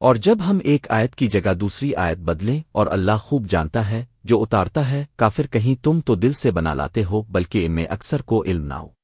اور جب ہم ایک آیت کی جگہ دوسری آیت بدلیں اور اللہ خوب جانتا ہے، جو اتارتا ہے، کافر کہیں تم تو دل سے بنا لاتے ہو، بلکہ ان میں اکثر کو علم نہ ہو۔